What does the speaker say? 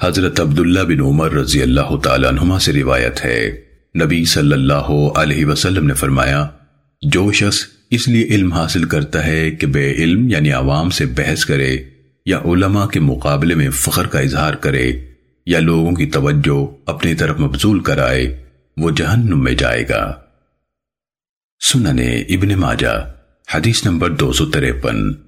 حضرت عبداللہ بن عمر رضی اللہ تعالیٰ عنہما سے روایت ہے۔ نبی صلی اللہ علیہ وسلم نے فرمایا، جو شخص اس لیے علم حاصل کرتا ہے کہ بے علم یعنی عوام سے بحث کرے یا علماء کے مقابلے میں فخر کا اظہار کرے یا لوگوں کی توجہ اپنی طرف مبزول کرائے، وہ جہنم میں جائے گا۔ سننے ابن ماجہ، حدیث نمبر دو سو تریپن۔